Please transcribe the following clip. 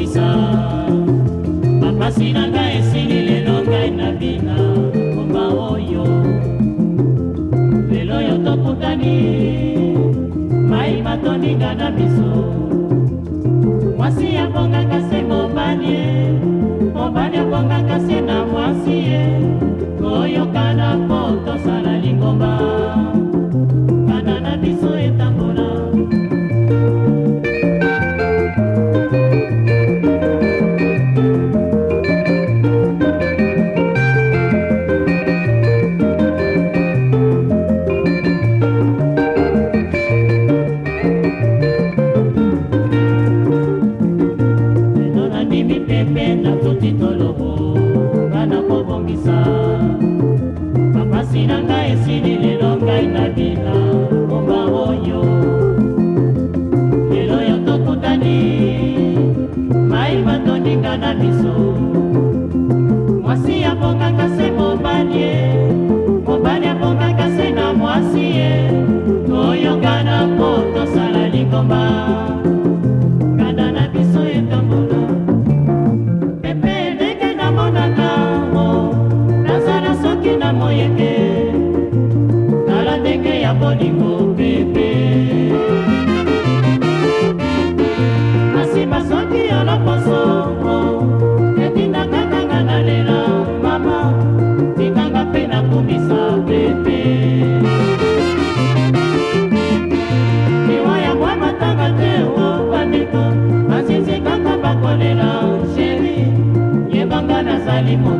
kobongisa mapasi na ngai esili lelo ngai na bina komba oyo lelo yo tokutani mai matoninga na biso mwasi abongaka se mobali ye mobali abongaka se na mwasi ye koyokana po na biso mwasi abokaka se mobali ánimo